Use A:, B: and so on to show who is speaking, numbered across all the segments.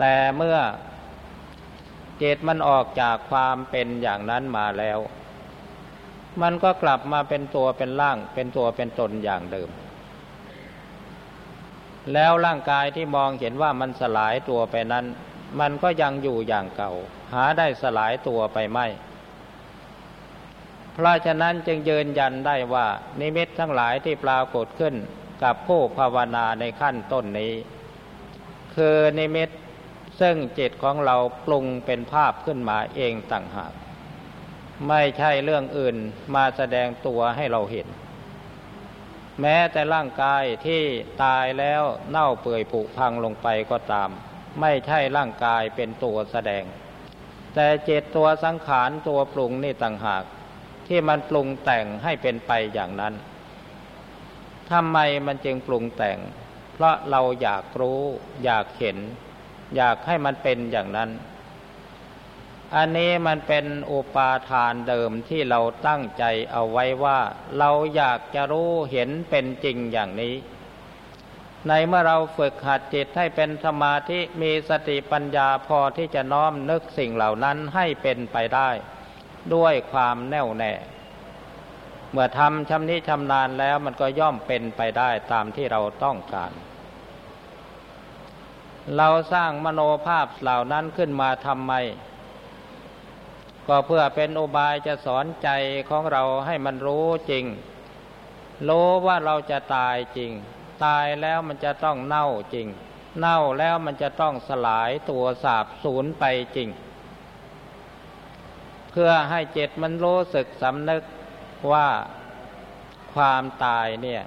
A: แต่เมื่อจิตมันออกจากความเป็นอย่างนั้นมาแล้ว มันก็กลับมาเป็นตัวเป็นร่าง เป็นตัวเป็นตนอย่างเดิม แล้วร่างกายที่มองเห็นว่ามันสลายตัวไปนั้น มันก็ยังอยู่อย่างเก่า หาได้สลายตัวไปไม่ เพราะฉะนั้นจึงยืนยันได้ว่า นิมิตทั้งหลายที่ปรากฏขึ้นกับผู้ภาวนาในขั้นต้นนี้ คือนิมิต ซึ่งจิตของเราปรุงเป็นภาพขึ้นมาเองต่างหาก ไม่ใช่เรื่องอื่นมาแสดงตัวให้เราเห็น แม้แต่ร่างกายที่ตายแล้วเน่าเปื่อยผุพังลงไปก็ตาม ไม่ใช่ร่างกายเป็นตัวแสดง แต่เจตตัวสังขารตัวปรุงนี่ต่างหาก ที่มันปรุงแต่งให้เป็นไปอย่างนั้นทำไมมันจึงปรุงแต่ง เพราะเราอยากรู้อยากเห็น อยากให้มันเป็นอย่างนั้น อันนี้มันเป็นอุปาทานเดิมที่เราตั้งใจเอาไว้ว่า เราอยากจะรู้เห็นเป็นจริงอย่างนี้ ในเมื่อเราฝึกหัดจิตให้เป็นสมาธิมีสติปัญญาพอที่จะน้อมนึกสิ่งเหล่านั้นให้เป็นไปได้ ด้วยความแน่วแน่เมื่อทำชำนิชำนาญแล้วมันก็ย่อมเป็นไปได้ตามที่เราต้องการ เราสร้างมโนภาพเหล่านั้นขึ้นมาทำไม ก็เพื่อเป็นอุบายจะสอนใจของเราให้มันรู้จริง รู้ว่าเราจะตายจริง ตายแล้วมันจะต้องเน่าจริง เน่าแล้วมันจะต้องสลายตัวสาบสูญไปจริง เพื่อให้เจตมันรู้สึกสำนึกว่าความตายเนี่ย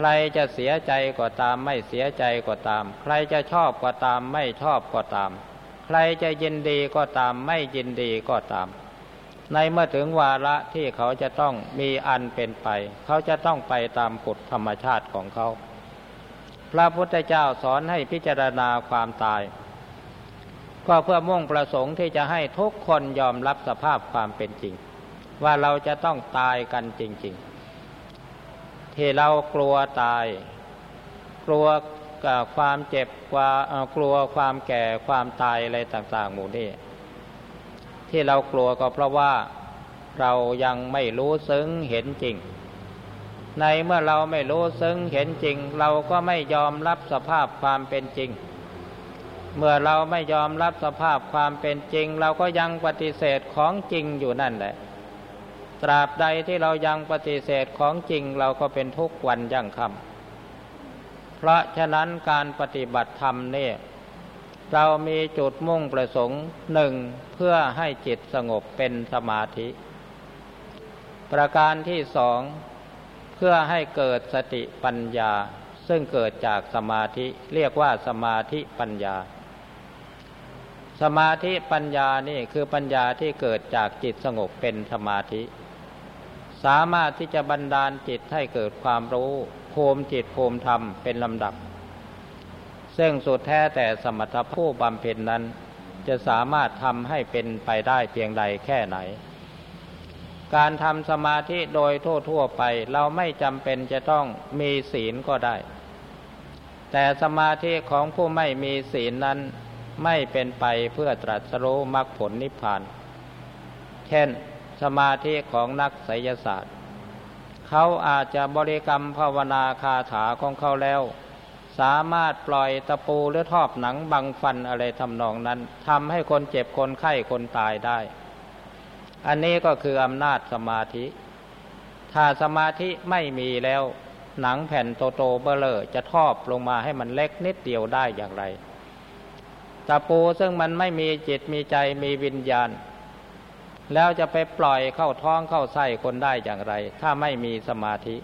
A: ใครจะเสียใจก็ตามไม่เสียใจก็ตาม ใครจะชอบก็ตามไม่ชอบก็ตาม ใครจะยินดีก็ตามไม่ยินดีก็ตาม ในเมื่อถึงวาระที่เขาจะต้องมีอันเป็นไป เขาจะต้องไปตามกฎธรรมชาติของเขา พระพุทธเจ้าสอนให้พิจารณาความตายก็เพื่อมุ่งประสงค์ที่จะให้ทุกคนยอมรับสภาพความเป็นจริง ว่าเราจะต้องตายกันจริง ๆ ที่เรากลัวตาย กลัวความเจ็บกลัวกลัวความแก่ความตายอะไรต่างๆ หมู่นี้ที่เรากลัวก็เพราะว่าเรายังไม่รู้ซึ้งเห็นจริง ในเมื่อเราไม่รู้ซึ้งเห็นจริง เราก็ไม่ยอมรับสภาพความเป็นจริง เมื่อเราไม่ยอมรับสภาพความเป็นจริง เราก็ยังปฏิเสธของจริงอยู่นั่นแหละ ตราบใดที่เรายังปฏิเสธของจริงเราก็เป็นทุกวันยั่งคำเพราะฉะนั้นการปฏิบัติธรรมเนี่ยเรามีจุดมุ่งประสงค์หนึ่งเพื่อให้จิตสงบเป็นสมาธิ ประการที่สองเพื่อให้เกิดสติปัญญา ซึ่งเกิดจากสมาธิเรียกว่าสมาธิปัญญา สมาธิปัญญานี่คือปัญญาที่เกิดจากจิตสงบเป็นสมาธิ สามารถที่จะบันดาลจิตให้เกิดความรู้ภูมิจิตภูมิธรรมเป็นลำดับ ซึ่งสุดแท้แต่สมรรถผู้บำเพ็ญนั้น จะสามารถทำให้เป็นไปได้เพียงใดแค่ไหน การทำสมาธิโดยทั่วๆไปเราไม่จำเป็นจะต้องมีศีลก็ได้ แต่สมาธิของผู้ไม่มีศีลนั้นไม่เป็นไปเพื่อตรัสรู้มรรคผลนิพพาน เช่น สมาธิของนักไสยศาสตร์ เขาอาจจะบริกรรมภาวนาคาถาของเขาแล้ว สามารถปล่อยตะปูหรือทอบหนังบังฟันอะไรทำนองนั้นทำให้คนเจ็บคนไข้คนตายได้ อันนี้ก็คืออำนาจสมาธิ ถ้าสมาธิไม่มีแล้วหนังแผ่นโตโตเบลเลอจะทอบลงมาให้มันเล็กนิดเดียวได้อย่างไรตะปูซึ่งมันไม่มีจิตมีใจมีวิญญาณ แล้วจะไปปล่อยเข้าท้องเข้าไส้คนได้อย่างไร ถ้าไม่มีสมาธิ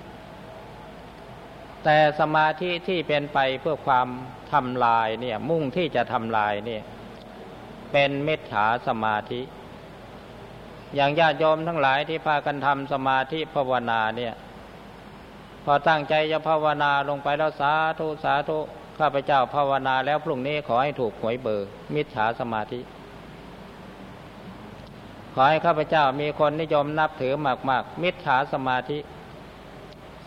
A: แต่สมาธิที่เป็นไปเพื่อความทำลายเนี่ยมุ่งที่จะทำลายเนี่ยเป็นเมตถาสมาธิ อย่างญาติโยมทั้งหลายที่พากันทำสมาธิภาวนาเนี่ยพอตั้งใจจะภาวนาลงไปแล้วสาธุสาธุข้าพเจ้าภาวนาแล้วพรุ่งนี้ขอให้ถูกหวยเบอร์มิจฉาสมาธิ ขอให้ข้าพเจ้ามีคนนิยมนับถือมาก ๆ มิจฉาสมาธิส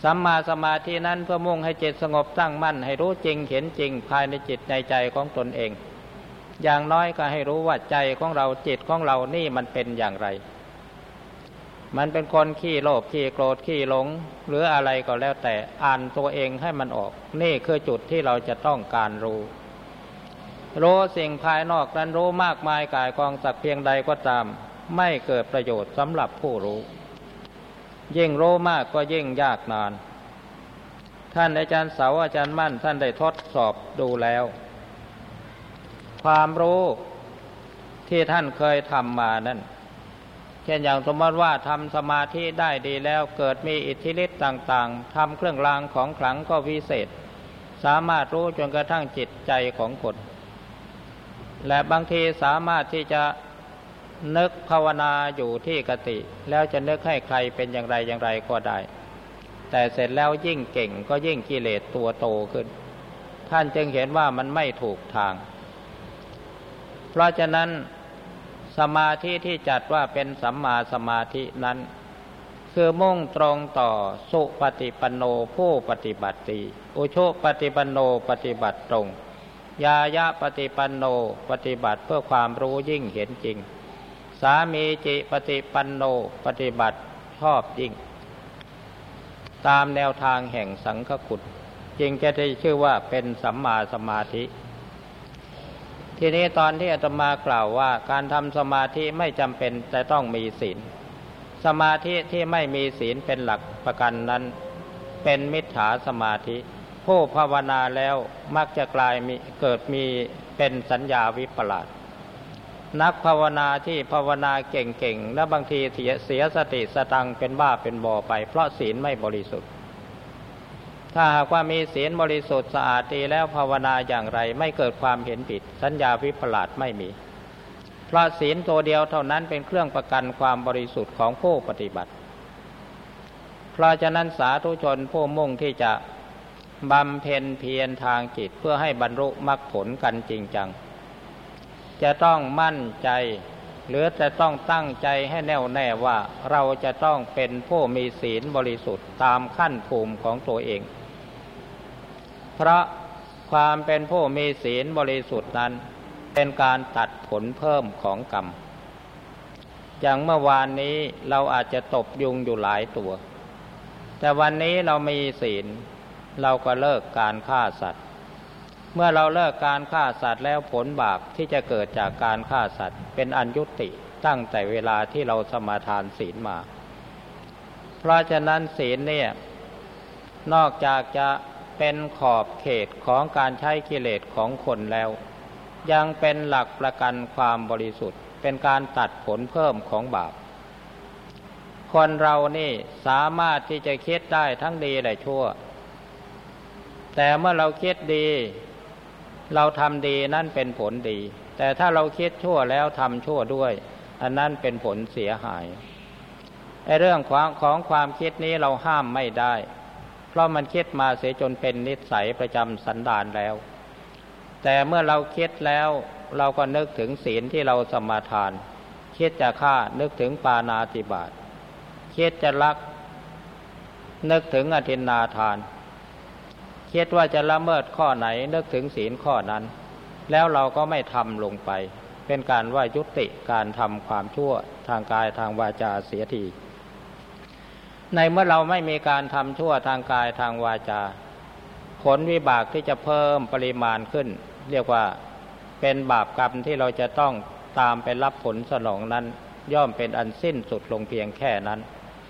A: สัมมาสมาธินั้นเพื่อมุ่งให้จิตสงบตั้งมั่น ให้รู้จริงเห็นจริงภายในจิตในใจของตนเอง อย่างน้อยก็ให้รู้ว่าใจของเราจิตของเรานี่มันเป็นอย่างไร มันเป็นคนขี้โลภขี้โกรธขี้หลง หรืออะไรก็แล้วแต่อ่านตัวเองให้มันออก นี่คือจุดที่เราจะต้องการรู้รู้สิ่งภายนอกนั้นรู้มากมายกายกองสักเพียงใดก็ตาม ไม่เกิดประโยชน์สำหรับผู้รู้ ยิ่งรู้มากก็ยิ่งยากนาน ท่านอาจารย์เสาอาจารย์มั่น ท่านได้ทดสอบดูแล้ว ความรู้ที่ท่านเคยทำมานั่นเช่นอย่างสมมติว่าทำสมาธิได้ดีแล้วเกิดมีอิทธิฤทธิ์ต่างๆทำเครื่องรางของขลังก็วิเศษ สามารถรู้จนกระทั่งจิตใจของคนและบางทีสามารถที่จะ นึกภาวนาอยู่ที่กติ แล้วจะนึกให้ใครเป็นอย่างไรอย่างไรก็ได้ แต่เสร็จแล้วยิ่งเก่งก็ยิ่งกิเลสตัวโตขึ้น ท่านจึงเห็นว่ามันไม่ถูกทาง เพราะฉะนั้นสมาธิที่จัดว่าเป็นสัมมาสมาธินั้น คือมุ่งตรงต่อสุปฏิปันโนผู้ปฏิบัติตีอุชุปฏิปันโนปฏิบัติตรง ยายะปฏิปันโนปฏิบัติเพื่อความรู้ยิ่งเห็นจริง สามีจิปฏิปันโนปฏิบัติชอบยิ่ง ตามแนวทางแห่งสังฆกุศจึงจะได้ชื่อว่าเป็นสัมมาสมาธิ ทีนี้ตอนที่อาตมากล่าวว่าการทำสมาธิไม่จำเป็นแต่ต้องมีศีล สมาธิที่ไม่มีศีลเป็นหลักประกันนั้น เป็นมิจฉาสมาธิ ผู้ภาวนาแล้วมักจะกลายมีเกิดมีเป็นสัญญาวิปลาส นักภาวนาที่ภาวนาเก่งๆ และบางทีเสียเสียสติสตังเป็นบ้าเป็นบอไป เพราะศีลไม่บริสุทธิ์ ถ้าหากว่ามีศีลบริสุทธิ์สะอาดดีแล้วภาวนาอย่างไรไม่เกิดความเห็นผิด สัญญาวิปลาสไม่มี เพราะศีลตัวเดียวเท่านั้นเป็นเครื่องประกันความบริสุทธิ์ของผู้ปฏิบัติ เพราะฉะนั้นสาธุชนผู้มุ่งที่จะบำเพ็ญเพียรทางจิตเพื่อให้บรรลุมรรคผลกันจริงจัง จะต้องมั่นใจ หรือจะต้องตั้งใจให้แน่วแน่ว่าเราจะต้องเป็นผู้มีศีลบริสุทธิ์ตามขั้นภูมิของตัวเอง เพราะความเป็นผู้มีศีลบริสุทธิ์นั้น เป็นการตัดผลเพิ่มของกรรม อย่างเมื่อวานนี้เราอาจจะตบยุงอยู่หลายตัว แต่วันนี้เรามีศีล เราก็เลิกการฆ่าสัตว์ เมื่อเราเลิกการฆ่าสัตว์แล้วผลบาปที่จะเกิดจากการฆ่าสัตว์ เป็นอันยุติตั้งแต่เวลาที่เราสมาทานศีลมา เพราะฉะนั้นศีลเนี่ยนอกจากจะเป็นขอบเขตของการใช้กิเลสของคนแล้ว ยังเป็นหลักประกันความบริสุทธิ์ เป็นการตัดผลเพิ่มของบาป คนเรานี่สามารถที่จะคิดได้ทั้งดีและชั่ว แต่เมื่อเราคิดดี เราทำดีนั่นเป็นผลดี แต่ถ้าเราคิดชั่วแล้วทำชั่วด้วย อันนั้นเป็นผลเสียหายไอ้เรื่องของของความคิดนี้เราห้ามไม่ได้ เพราะมันคิดมาเสียจนเป็นนิสัยประจำสันดานแล้ว แต่เมื่อเราคิดแล้วเราก็นึกถึงศีลที่เราสมาทาน คิดจะฆ่านึกถึงปานาติบาตคิดจะลัก นึกถึงอธินนาทาน คิดว่าจะละเมิดข้อไหนนึกถึงศีลข้อนั้น แล้วเราก็ไม่ทำลงไป เป็นการว่ายุติการทำความชั่วทางกายทางวาจาเสียทีในเมื่อเราไม่มีการทำชั่วทางกายทางวาจา ผลวิบากที่จะเพิ่มปริมาณขึ้น เรียกว่าเป็นบาปกรรมที่เราจะต้องตามไปรับผลสนองนั้น ย่อมเป็นอันสิ้นสุดลงเพียงแค่นั้น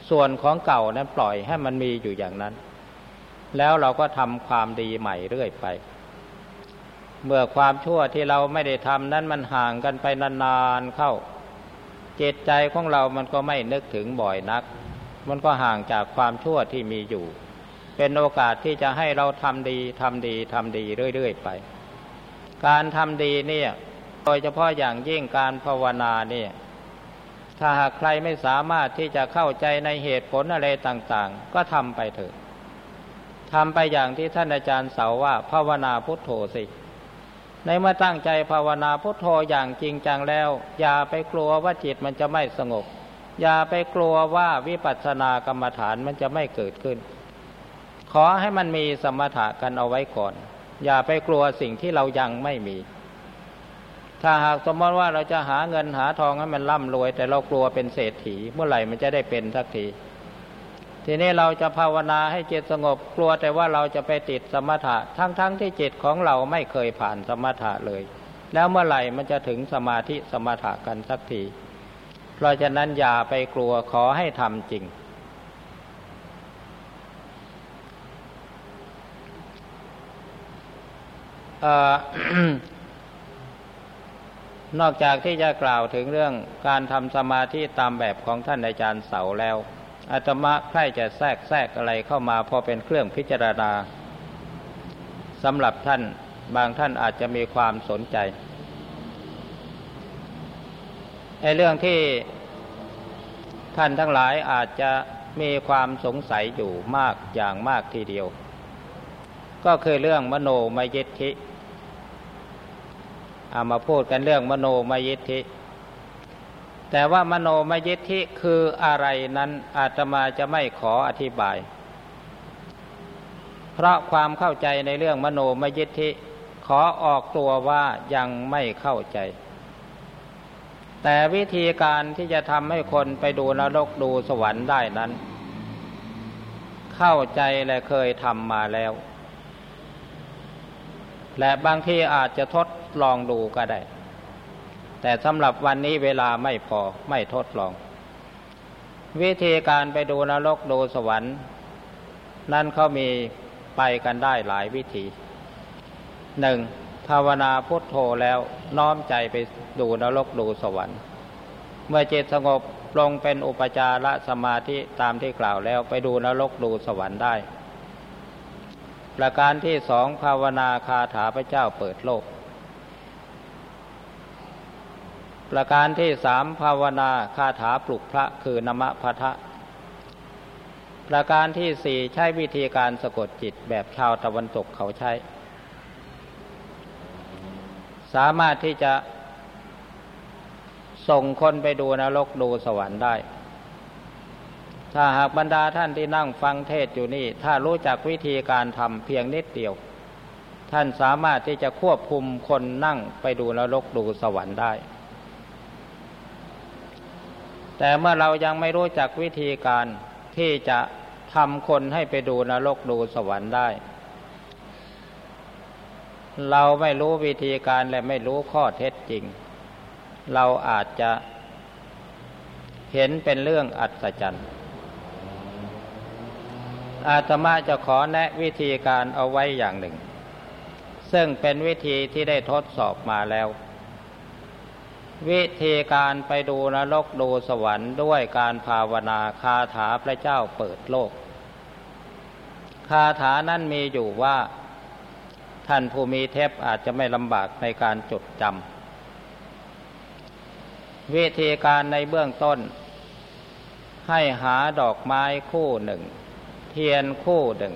A: ส่วนของเก่านั้นปล่อยให้มันมีอยู่อย่างนั้น แล้วเราก็ทำความดีใหม่เรื่อยไป เมื่อความชั่วที่เราไม่ได้ทำนั้นมันห่างกันไปนานๆเข้าจิตใจของเรามันก็ไม่นึกถึงบ่อยนัก มันก็ห่างจากความชั่วที่มีอยู่ เป็นโอกาสที่จะให้เราทำดีทำดีทำดีเรื่อยๆไป การทำดีเนี่ย โดยเฉพาะอย่างยิ่งการภาวนาเนี่ยถ้าหากใครไม่สามารถที่จะเข้าใจในเหตุผลอะไรต่าง ๆ ก็ทำไปเถอะ ทำไปอย่างที่ท่านอาจารย์เสาว่าภาวนาพุทโธสิ ในเมื่อตั้งใจภาวนาพุทโธอย่างจริงจังแล้ว อย่าไปกลัวว่าจิตมันจะไม่สงบ อย่าไปกลัวว่าวิปัสสนากรรมฐานมันจะไม่เกิดขึ้น ขอให้มันมีสมถะกันเอาไว้ก่อน อย่าไปกลัวสิ่งที่เรายังไม่มี ถ้าหากสมมติว่าเราจะหาเงินหาทองให้มันร่ำรวย แต่เรากลัวเป็นเศรษฐีเมื่อไหร่มันจะได้เป็นสักที ทีนี้เราจะภาวนาให้จิตสงบกลัวแต่ว่าเราจะไปติดสมถะ ทั้งๆทที่จิตของเราไม่เคยผ่านสมถะเลย แล้วเมื่อไหร่มันจะถึงสมาธิสมถะกันสักที เพราะฉะนั้นอย่าไปกลัวขอให้ทำจริง นอกจากที่จะกล่าวถึงเรื่องการทำสมาธิตามแบบของท่านอาจารย์เสาแล้ว อาตมาใครจะแทรกแทรกอะไรเข้ามาพอเป็นเครื่องพิจารณาสำหรับท่านบางท่านอาจจะมีความสนใจไอ้เรื่องที่ท่านทั้งหลายอาจจะมีความสงสัยอยู่มากอย่างมากทีเดียว ก็คือเรื่องมโนมยิทธิเอามาพูดกันเรื่องมโนมยิทธิ แต่ว่ามโนมยิทธิคืออะไรนั้นอาตมาจะไม่ขออธิบาย เพราะความเข้าใจในเรื่องมโนมยิทธิขอออกตัวว่ายังไม่เข้าใจ แต่วิธีการที่จะทำให้คนไปดูนรกดูสวรรค์ได้นั้น เข้าใจและเคยทำมาแล้ว และบางทีอาจจะทดลองดูก็ได้ แต่สำหรับวันนี้เวลาไม่พอไม่ทดลอง วิธีการไปดูนรกดูสวรรค์ นั่นเขามีไปกันได้หลายวิธีหนึ่งภาวนาพุทโธแล้วน้อมใจไปดูนรกดูสวรรค์ เมื่อจิตสงบลงเป็นอุปจารสมาธิตามที่กล่าวแล้วไปดูนรกดูสวรรค์ได้ ประการที่สองภาวนาคาถาพระเจ้าเปิดโลก ประการที่สามภาวนาคาถาปลุกพระคือนมะพะทะ ประการที่สี่ใช้วิธีการสะกดจิตแบบชาวตะวันตกเขาใช้ สามารถที่จะส่งคนไปดูนรกดูสวรรค์ได้ ถ้าหากบรรดาท่านที่นั่งฟังเทศอยู่นี่ ถ้ารู้จักวิธีการทำเพียงนิดเดียว ท่านสามารถที่จะควบคุมคนนั่งไปดูนรกดูสวรรค์ได้ แต่เมื่อเรายังไม่รู้จักวิธีการที่จะทำคนให้ไปดูนรกดูสวรรค์ได้ เราไม่รู้วิธีการและไม่รู้ข้อเท็จจริง เราอาจจะเห็นเป็นเรื่องอัศจรรย์ อาตมาจะขอแนะวิธีการเอาไว้อย่างหนึ่ง ซึ่งเป็นวิธีที่ได้ทดสอบมาแล้ว วิธีการไปดูนรกดูสวรรค์ด้วยการภาวนาคาถาพระเจ้าเปิดโลก คาถานั้นมีอยู่ว่า ท่านผู้มีเทพอาจจะไม่ลำบากในการจดจำวิธีการในเบื้องต้น ให้หาดอกไม้คู่หนึ่ง เทียนคู่หนึ่ง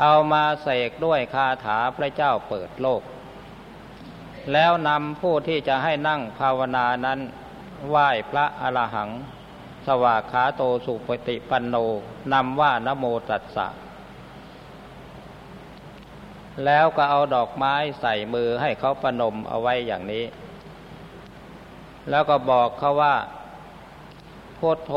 A: เอามาเสกด้วยคาถาพระเจ้าเปิดโลก แล้วนำผู้ที่จะให้นั่งภาวนานั้น ไหว้พระอรหัง สวากขาโตสุปฏิปันโนนำว่านโมตัสสะ แล้วก็เอาดอกไม้ใส่มือให้เขาประนมเอาไว้อย่างนี้ แล้วก็บอกเขาว่าพุทโธ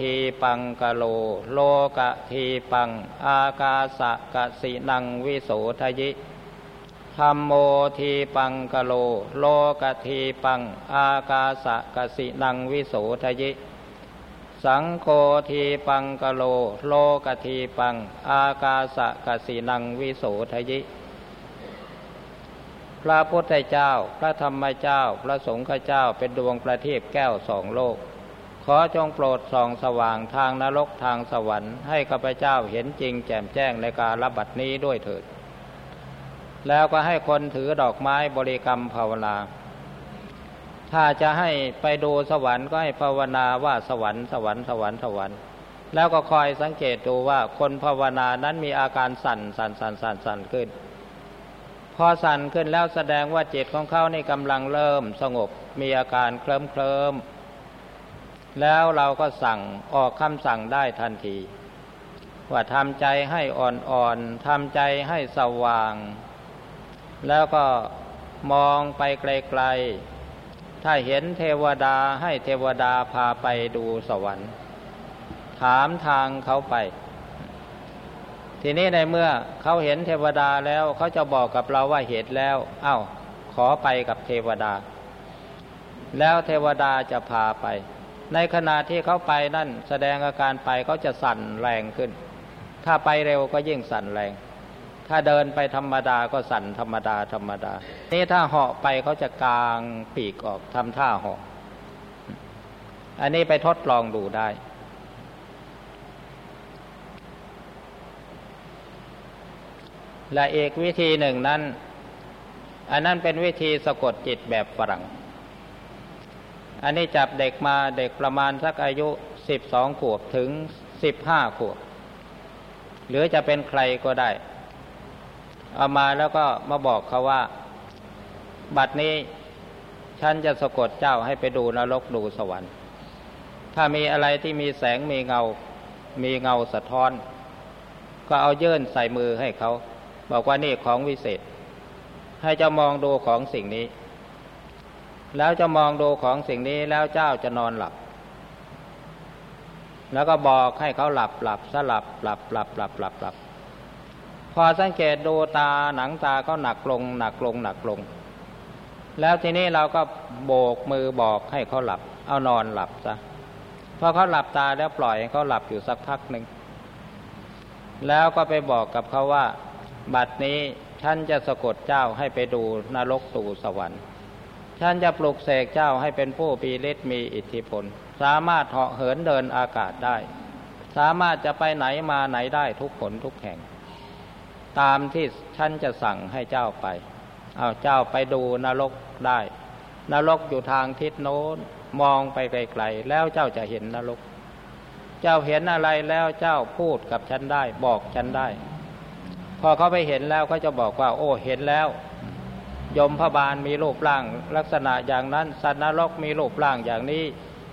A: ทีปังกะโล โลกะทีปัง อากาสะกะสินังวิโสทยิ ธรรมโมทีปังกะโล โลกทีปัง อากาสะกสินังวิโสทยิ สังโฆทีปังกะโล โลกทีปัง อากาสะกสินังวิโสทยิ พระพุทธเจ้า พระธรรมเจ้า พระสงฆ์เจ้าเป็นดวงประทีปแก้วสองโลก ขอจงโปรดส่องสว่างทางนรกทางสวรรค์ให้ข้าพเจ้าเห็นจริงแจ่มแจ้งในการรับบัดนี้ด้วยเถิด แล้วก็ให้คนถือดอกไม้บริกรรมภาวนาถ้าจะให้ไปดูสวรรค์ก็ให้ภาวนาว่าสวรรค์สวรรค์สวรรค์สวรรค์ แล้วก็คอยสังเกตดูว่าคนภาวนานั้นมีอาการสั่นสั่นสั่นสั่นสั่นขึ้น พอสั่นขึ้นแล้วแสดงว่าจิตของเขาในกำลังเริ่มสงบมีอาการเคลิ้มเคลิมแล้วเราก็สั่งออกคำสั่งได้ทันที ว่าทำใจให้อ่อนๆทำใจให้สว่าง แล้วก็มองไปไกลๆ ถ้าเห็นเทวดาให้เทวดาพาไปดูสวรรค์ ถามทางเขาไป ทีนี้ในเมื่อเขาเห็นเทวดาแล้วเขาจะบอกกับเราว่าเห็นแล้วเอา้าขอไปกับเทวดา แล้วเทวดาจะพาไป ในขณะที่เขาไปนั่นแสดงอาการไปเขาจะสั่นแรงขึ้น ถ้าไปเร็วก็ยิ่งสั่นแรง ถ้าเดินไปธรรมดาก็สั่นธรรมดาธรรมดา นี่ถ้าเหาะไปเขาจะกางปีกออกทำท่าเหาะ อันนี้ไปทดลองดูได้ และอีกวิธีหนึ่งนั้น อันนั้นเป็นวิธีสะกดจิตแบบฝรั่ง อันนี้จับเด็กมาเด็กประมาณสักอายุสิบสองขวบถึงสิบห้าขวบ หรือจะเป็นใครก็ได้ เอามาแล้วก็มาบอกเขาว่า บัดนี้ฉันจะสะกดเจ้าให้ไปดูนรกดูสวรรค์ ถ้ามีอะไรที่มีแสงมีเงา มีเงาสะท้อน ก็เอาเยื่นใส่มือให้เขา บอกว่านี่ของวิเศษ ให้เจ้ามองดูของสิ่งนี้ แล้วจะมองดูของสิ่งนี้แล้วเจ้าจะนอนหลับ แล้วก็บอกให้เขาหลับหลับสลับหลับหลับหลับหลับหลับ พอสังเกตดูตาหนังตาก็หนักลง หนักลง หนักลง แล้วทีนี้เราก็โบกมือบอกให้เขาหลับ เอานอนหลับซะพอเขาหลับตาแล้วปล่อยให้เขาหลับอยู่สักพักหนึ่งแล้วก็ไปบอกกับเขาว่า บัดนี้ฉันจะสะกดเจ้าให้ไปดูนรกตูสวรรค์ฉันจะปลุกเสกเจ้าให้เป็นผู้ปีฤทธิ์มีอิทธิพล สามารถเหาะเหินเดินอากาศได้ สามารถจะไปไหนมาไหนได้ทุกผลทุกแห่ง ตามที่ฉันจะสั่งให้เจ้าไป เอาเจ้าไปดูนรกได้ นรกอยู่ทางทิศโน้นมองไปไกลๆแล้วเจ้าจะเห็นนรก เจ้าเห็นอะไรแล้วเจ้าพูดกับฉันได้ บอกฉันได้ พอเขาไปเห็นแล้วเขาจะบอกว่า โอ้เห็นแล้วยมพบาลมีรูปร่างลักษณะอย่างนั้น สัตว์นรกมีรูปร่างอย่างนี้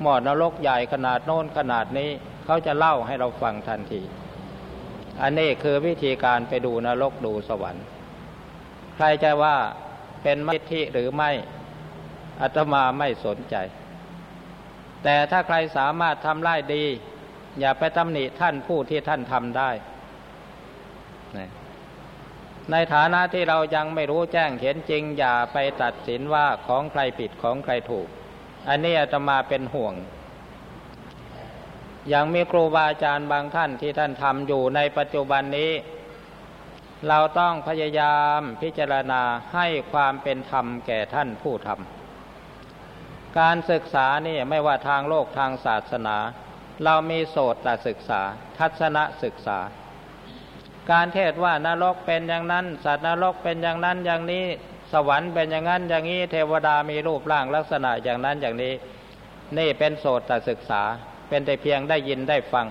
A: หมอนรกใหญ่ขนาดโน้นขนาดนี้ เขาจะเล่าให้เราฟังทันที อันนี้คือวิธีการไปดูนรกดูสวรรค์ ใครจะว่าเป็นมิทิหรือไม่อาตมาไม่สนใจ แต่ถ้าใครสามารถทำได้ดี อย่าไปตำหนิท่านผู้ที่ท่านทำได้ ในฐานะที่เรายังไม่รู้แจ้งเห็นจริง อย่าไปตัดสินว่าของใครผิดของใครถูก อันนี้อาตมาเป็นห่วง อย่างมีครูบาอาจารย์บางท่านที่ท่านทำอยู่ในปัจจุบันนี้ เราต้องพยายามพิจารณาให้ความเป็นธรรมแก่ท่านผู้ทำการศึกษานี่ไม่ว่าทางโลกทางศาสนา เรามีโสตศึกษา ทัศนศึกษา การเทศว่านรกเป็นอย่างนั้น สัตว์นรกเป็นอย่างนั้นอย่างนี้สวรรค์เป็นอย่างนั้นอย่างนี้เทวดามีรูปร่างลักษณะอย่างนั้นอย่างนี้ นี่เป็นโสตศึกษา เป็นแต่เพียงได้ยินได้ฟัง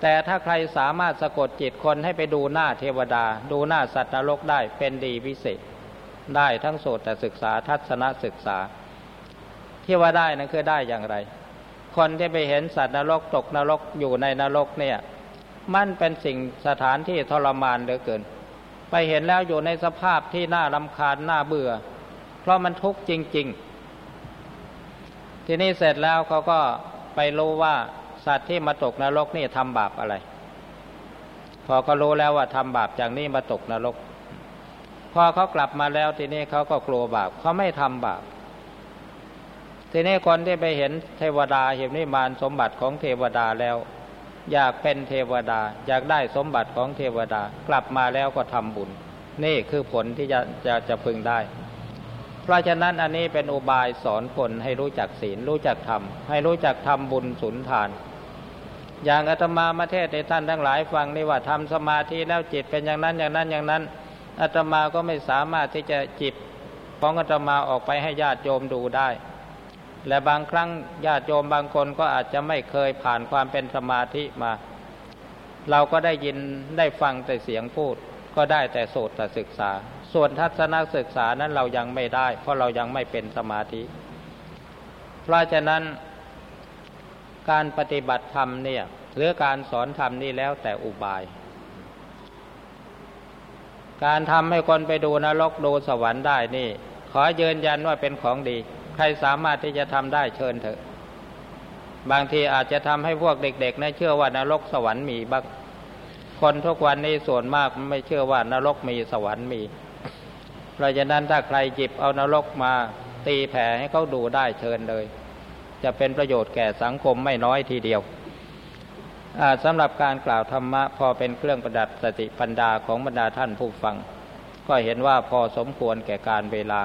A: แต่ถ้าใครสามารถสะกดจิตคนให้ไปดูหน้าเทวดา ดูหน้าสัตว์นรกได้เป็นดีวิเศษ ได้ทั้งโสตแต่ศึกษาทัศนศึกษา ที่ว่าได้นั่นคือได้อย่างไร คนที่ไปเห็นสัตว์นรกตกนรกอยู่ในนรกเนี่ย มันเป็นสิ่งสถานที่ทรมานเหลือเกิน ไปเห็นแล้วอยู่ในสภาพที่น่ารำคาญน่าเบื่อ เพราะมันทุกข์จริง ๆทีนี้เสร็จแล้วเขาก็ ไปรู้ว่าสัตว์ที่มาตกนรกนี่ทำบาปอะไร พอเขารู้แล้วว่าทำบาปจากนี้มาตกนรก พอเขากลับมาแล้วทีนี้เขาก็กลัวบาปเขาไม่ทำบาป ทีนี้คนที่ไปเห็นเทวดาเห็นนิมานสมบัติของเทวดาแล้ว อยากเป็นเทวดา อยากได้สมบัติของเทวดา กลับมาแล้วก็ทำบุญ นี่คือผลที่จะจะจะพึงได้ เพราะฉะนั้นอันนี้เป็นอุบายสอนคนให้รู้จักศีลรู้จักธรรม ให้รู้จักทำบุญสุนทาน อย่างอาตมามาเทศในท่านทั้งหลายฟังนี่ว่าทำสมาธิแล้วจิตเป็นอย่างนั้นอย่างนั้นอย่างนั้นอาตมาก็ไม่สามารถที่จะจิตของอาตมาออกไปให้ญาติโยมดูได้ และบางครั้งญาติโยมบางคนก็อาจจะไม่เคยผ่านความเป็นสมาธิมา เราก็ได้ยินได้ฟังแต่เสียงพูด ก็ได้แต่โสตศึกษา ส่วนทัศนศึกษานั้นเรายังไม่ได้ เพราะเรายังไม่เป็นสมาธิ เพราะฉะนั้นการปฏิบัติธรรมเนี่ยหรือการสอนธรรมนี่แล้วแต่อุบาย การทำให้คนไปดูนรกดูสวรรค์ได้นี่ ขอยืนยันว่าเป็นของดี ใครสามารถที่จะทำได้เชิญเถอะ บางทีอาจจะทำให้พวกเด็กๆนะเชื่อว่านรกสวรรค์มีบ้าง คนทุกวันนี้ส่วนมากไม่เชื่อว่านรกมีสวรรค์มี เพราะฉะนั้นถ้าใครจิบเอานรกมาตีแผ่ให้เขาดูได้เชิญเลย จะเป็นประโยชน์แก่สังคมไม่น้อยทีเดียวสำหรับการกล่าวธรรมะพอเป็นเครื่องประดับสติปัญญาของบรรดาท่านผู้ฟัง ก็เห็นว่าพอสมควรแก่การเวลา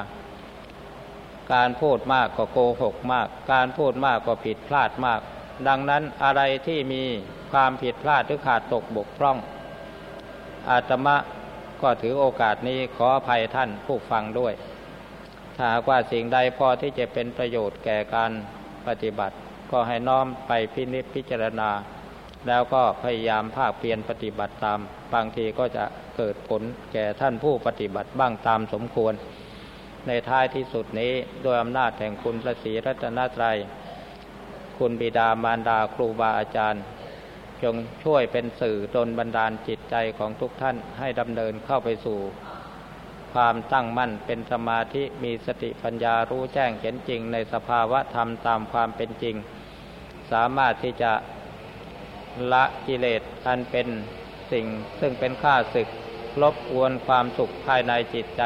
A: การพูดมากก็โกหกมาก การพูดมากก็ผิดพลาดมาก ดังนั้นอะไรที่มีความผิดพลาดหรือขาดตกบกพร่อง อาตมะก็ถือโอกาสนี้ขออภัยท่านผู้ฟังด้วย ถ้าว่าสิ่งใดพอที่จะเป็นประโยชน์แก่การปฏิบัติ ก็ให้น้อมไปพินิจพิจารณา แล้วก็พยายามภาคเพียรปฏิบัติตาม บางทีก็จะเกิดผลแก่ท่านผู้ปฏิบัติบ้างตามสมควร ในท้ายที่สุดนี้โดยอำนาจแห่งคุณพระศรีรัตนตรัย คุณบิดามารดาครูบาอาจารย์ จงช่วยเป็นสื่อดลบันดาลจิตใจของทุกท่านให้ดำเนินเข้าไปสู่ ความตั้งมั่นเป็นสมาธิมีสติปัญญารู้แจ้งเห็นจริงในสภาวะธรรมตามความเป็นจริง สามารถที่จะละกิเลสอันเป็นสิ่งซึ่งเป็นข้าศึกลบอวนความสุขภายในจิตใจ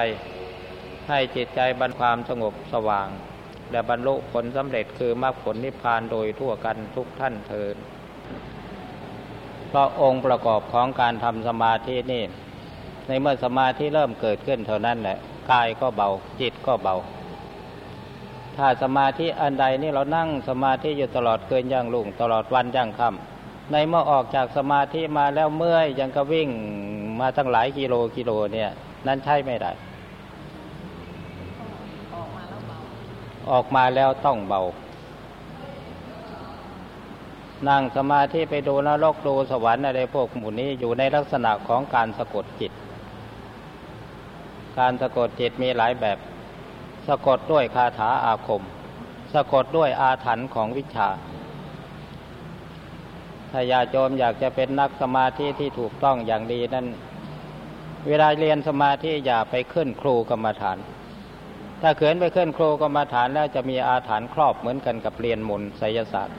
A: ให้จิตใจบรรความสงบสว่าง และบรรลุผลสำเร็จคือมรรคผลนิพพานโดยทั่วกันทุกท่านเทินพราะองค์ประกอบของการทำสมาธินี่ ในเมื่อสมาธิเริ่มเกิดขึ้นเท่านั้นแหละกายก็เบา จิตก็เบา ถ้าสมาธิอันใดนี่เรานั่งสมาธิอยู่ตลอดเกินย่างลุงตลอดวันย่างค่ำในเมื่อออกจากสมาธิมาแล้วเมื่อยยังก็วิ่งมาตั้งหลายกิโลกิโลเนี่ย นั่นใช่ไม่ได้ ออกมาแล้วต้องเบา นั่งสมาธิไปดูนรกดูสวรรค์อะไรพวกหมู่นี้อยู่ในลักษณะของการสะกดจิต การสะกดจิตมีหลายแบบ สะกดด้วยคาถาอาคม สะกดด้วยอาถรรพ์ของวิชาถ้าญาโจมอยากจะเป็นนักสมาธิที่ถูกต้องอย่างดีนั้นเวลาเรียนสมาธิอย่าไปขึ้นครูกรรมฐาน ถ้าเขินไปขึ้นครกรรมฐานแล้วจะมีอาถรรพ์ครอบเหมือนกันกับเรียนมนต์ไสยศาสตร์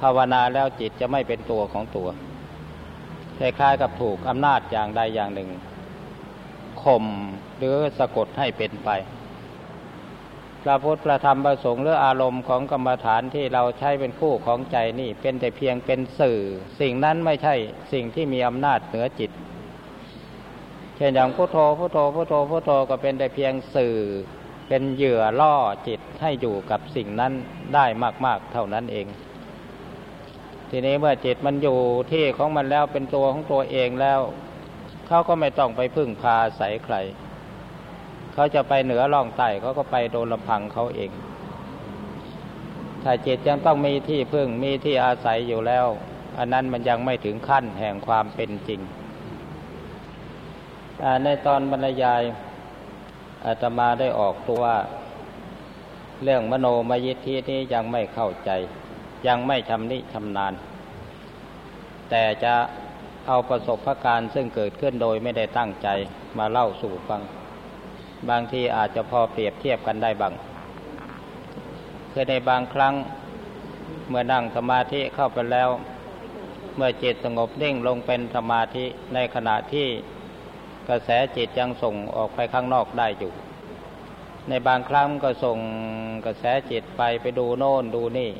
A: ภาวนาแล้วจิตจะไม่เป็นตัวของตัวคล้ายๆกับถูกอำนาจอย่างใดอย่างหนึ่งข่มหรือสะกดให้เป็นไป พระพุทธพระธรรมประสงค์หรืออารมณ์ของกรรมฐานที่เราใช้เป็นคู่ของใจนี่ เป็นแต่เพียงเป็นสื่อ สิ่งนั้นไม่ใช่สิ่งที่มีอำนาจเหนือจิต ช่นอย่างพุทโธพุทโธพุทโธพุทโธก็เป็นแต่เพียงสื่อ เป็นเหยื่อล่อจิตให้อยู่กับสิ่งนั้นได้มาก ๆ เท่านั้นเอง ทีนี้เมื่อจิตมันอยู่ที่ของมันแล้วเป็นตัวของตัวเองแล้วเขาก็ไม่ต้องไปพึ่งพาใส่ใครเขาจะไปเหนือล่องใต้เขาก็ไปโดนลำพังเขาเอง ถ้าจิตยังต้องมีที่พึ่งมีที่อาศัยอยู่แล้ว อันนั้นมันยังไม่ถึงขั้นแห่งความเป็นจริง ในตอนบรรยายอาตมาได้ออกตัวว่า เรื่องมโนมยิทธินี้ยังไม่เข้าใจ ยังไม่ชำนิชำนาญ แต่จะเอาประสบการณ์ซึ่งเกิดขึ้นโดยไม่ได้ตั้งใจมาเล่าสู่ฟัง บางทีอาจจะพอเปรียบเทียบกันได้บ้างคือในบางครั้งเมื่อนั่งสมาธิเข้าไปแล้ว เมื่อจิตสงบนิ่งลงเป็นสมาธิในขณะที่ กระแสจิตยังส่งออกไปข้างนอกได้อยู่ ในบางครั้งก็ส่งกระแสจิตไปไปดูโน่นดูนี่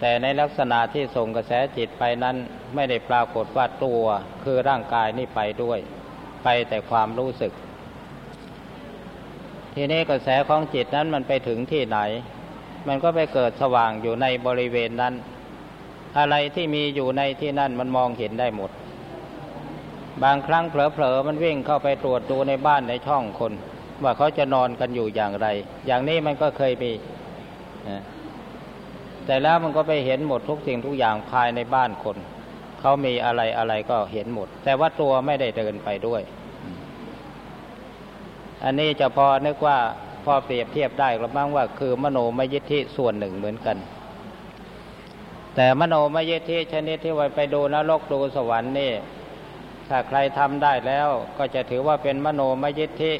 A: แต่ในลักษณะที่ส่งกระแสจิตไปนั้น ไม่ได้ปรากฏว่าตัวคือร่างกายนี่ไปด้วย ไปแต่ความรู้สึก ทีนี้กระแสของจิตนั้นมันไปถึงที่ไหน มันก็ไปเกิดสว่างอยู่ในบริเวณนั้น อะไรที่มีอยู่ในที่นั่นมันมองเห็นได้หมด บางครั้งเผลอๆมันวิ่งเข้าไปตรวจดูในบ้านในช่องคน ว่าเขาจะนอนกันอยู่อย่างไร อย่างนี้มันก็เคยมีแต่แล้วมันก็ไปเห็นหมดทุกสิ่งทุกอย่างภายในบ้านคน เขามีอะไรอะไรก็เห็นหมด แต่ว่าตัวไม่ได้เดินไปด้วย อันนี้จะพอนึกว่าพอเปรียบเทียบได้หรือมั้งว่า คือมโนมยิทธิส่วนหนึ่งเหมือนกัน แต่มโนมยิทธิชนิดที่ไว้ไปดูนรกดูสวรรค์นี่ ถ้าใครทำได้แล้วก็จะถือว่าเป็นมโนมยิทธิ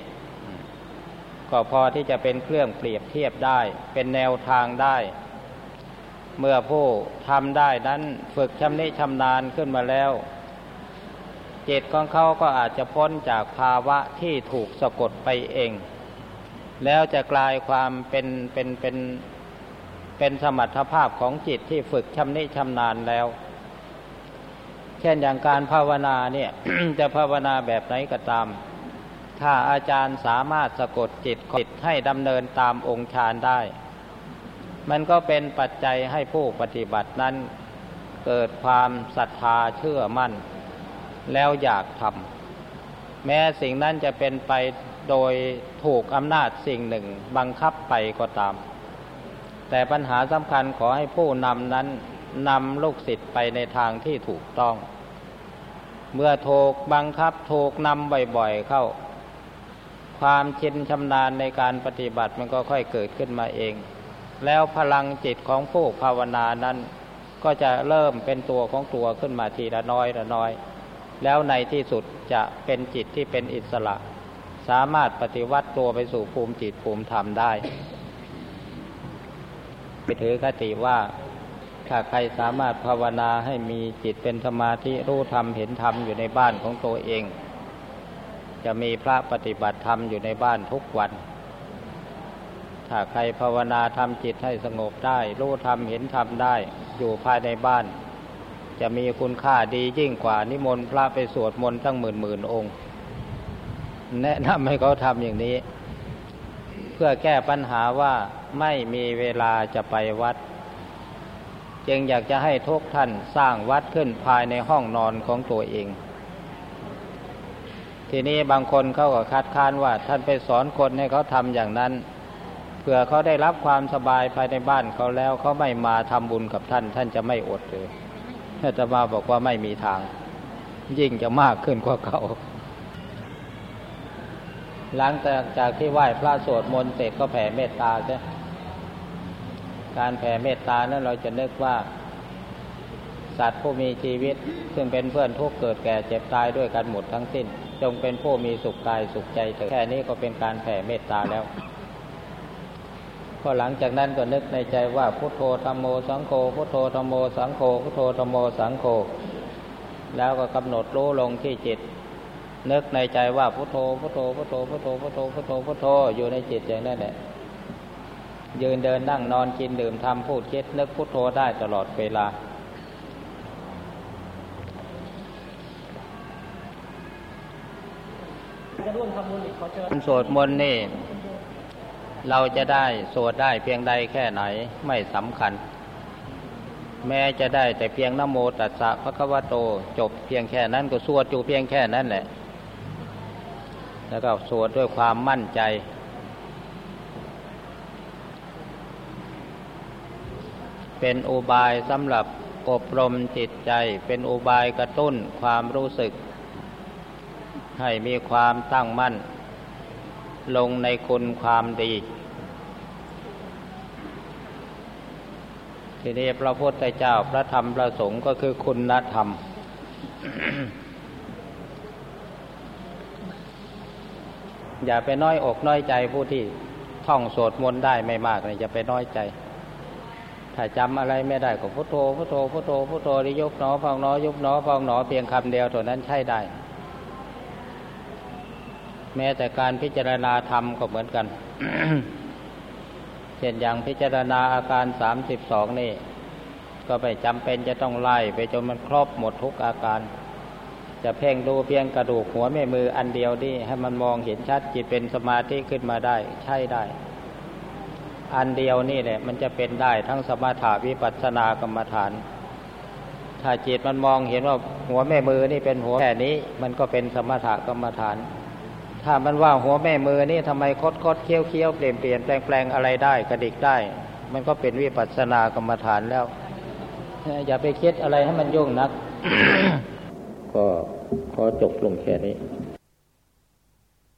A: ก็พอที่จะเป็นเครื่องเปรียบเทียบได้ เป็นแนวทางได้ เมื่อผู้ทำได้นั้นฝึกชำนิชำนาญขึ้นมาแล้ว จิตของเขาก็อาจจะพ้นจากภาวะที่ถูกสะกดไปเอง แล้วจะกลายความเป็นเป็นเป็นเป็นสมรรถภาพของจิตที่ฝึกชำนิชำนาญแล้ว ช่นอย่างการภาวนาเนี่ยจะภาวนาแบบไหนก็ตาม ถ้าอาจารย์สามารถสะกดจิตจิตให้ดำเนินตามองค์ฌานได้ มันก็เป็นปัจจัยให้ผู้ปฏิบัตินั้น เกิดความศรัทธาเชื่อมั่น แล้วอยากทำแม้สิ่งนั้นจะเป็นไปโดยถูกอำนาจสิ่งหนึ่งบังคับไปก็ตาม แต่ปัญหาสำคัญขอให้ผู้นำนั้นนำลูกศิษย์ไปในทางที่ถูกต้อง เมื่อถูกบังคับถูกนำบ่อยๆเข้า ความชินชำนาญในการปฏิบัติมันก็ค่อยเกิดขึ้นมาเอง แล้วพลังจิตของผู้ภาวนานั้น ก็จะเริ่มเป็นตัวของตัวขึ้นมาทีละน้อยละน้อย แล้วในที่สุดจะเป็นจิตที่เป็นอิสระ สามารถปฏิวัติตัวไปสู่ภูมิจิตภูมิธรรมได้ไปถือคติว่า ถ้าใครสามารถภาวนาให้มีจิตเป็นสมาธิรู้ธรรมเห็นธรรมอยู่ในบ้านของตัวเอง จะมีพระปฏิบัติธรรมอยู่ในบ้านทุกวัน ถ้าใครภาวนาทำจิตให้สงบได้รู้ธรรมเห็นธรรมได้อยู่ภายในบ้าน จะมีคุณค่าดียิ่งกว่านิมนต์พระไปสวดมนต์ตั้งหมื่นหมื่นองค์ แนะนำให้เขาทำอย่างนี้ เพื่อแก้ปัญหาว่าไม่มีเวลาจะไปวัด จึงอยากจะให้ทุกท่านสร้างวัดขึ้นภายในห้องนอนของตัวเอง ทีนี้บางคนเขาก็คัดค้านว่าท่านไปสอนคนให้เขาทำอย่างนั้นเผื่อเขาได้รับความสบายภายในบ้านเขาแล้วเขาไม่มาทำบุญกับท่าน ท่านจะไม่อดเลยถ้าจะมาบอกว่าไม่มีทาง ยิ่งจะมากขึ้นกว่าเขาหลังจากจากที่ไหว้พระสวดมนต์เสร็จก็แผ่เมตตาใช่ การแผ่เมตตานั้นเราจะนึกว่าสัตว์ผู้มีชีวิต ซึ่งเป็นเพื่อนทุกเกิดแก่เจ็บตายด้วยกันหมดทั้งสิ้น จงเป็นผู้มีสุขกายสุขใจเถิดแค่นี้ก็เป็นการแผ่เมตตาแล้วพอหลังจากนั้นก็นึกในใจว่าพุทโธธรรมโมสังโฆพุทโธธรรมโมสังโฆพุทโธธรรมโมสังโฆแล้วก็กำหนดรู้ลงที่จิต นึกในใจว่าพุทโธพุทโธพุทโธพุทโธพุทโธพุทโธพุทโธอยู่ในจิตอย่างนั้นแหละ ยืนเดินนั่งนอนกินดื่มทำพูดคิดนึกพุทโธได้ตลอดเวลาสวดมนต์นี่ เราจะได้สวดได้เพียงใดแค่ไหนไม่สำคัญ แม้จะได้แต่เพียงนโมตัสสะพระควโต จบเพียงแค่นั้นก็สวดอยู่เพียงแค่นั้นแหละ แล้วก็สวดด้วยความมั่นใจ เป็นอุบายสำหรับอบรมจิตใจ เป็นอุบายกระตุ้นความรู้สึก ให้มีความตั้งมั่น ลงในคุณความดี ทีนี้พระพุทธเจ้าพระธรรมพระสงฆ์ก็คือคุณธรรมอย่าไปน้อยอกน้อยใจผู้ที่ท่องโสดมนต์ได้ไม่มากเลยจะไปน้อยใจ ถ้าจำอะไรไม่ได้ก็พุทโธพุทโธพุทโธพุทโธที่ยกหนอฟังหนอยกหนอฟังหนอเพียงคำเดียวเท่านั้นใช่ได้ แม้แต่การพิจารณาธรรมก็เหมือนกันเช่นอย่างพิจารณาอาการสามสิบสองนี่ ก็ไม่จำเป็นจะต้องไล่ไปจนมันครอบหมดทุกอาการ จะเพ่งดูเพียงกระดูกหัวแม่มืออันเดียวนี่ให้มันมองเห็นชัดจิตเป็นสมาธิขึ้นมาได้ ใช่ได้ อันเดียวนี่แหละมันจะเป็นได้ทั้งสมถาวิปัสสนากรรมฐาน ถ้าจิตมันมองเห็นว่าหัวแม่มือนี่เป็นหัวแค่นี้ มันก็เป็นสมถะกรรมฐาน ถ้ามันว่าหัวแม่มือนี่ทำไมคดคดเคี้ยวเคี้ยวเปลี่ยนเปลี่ยนแปลงแปลงอะไรได้กระดิกได้ มันก็เป็นวิปัสสนากรรมฐานแล้ว อย่าไปคิดอะไรให้มันยุ่งนัก ก็ขอจบลงแค่นี้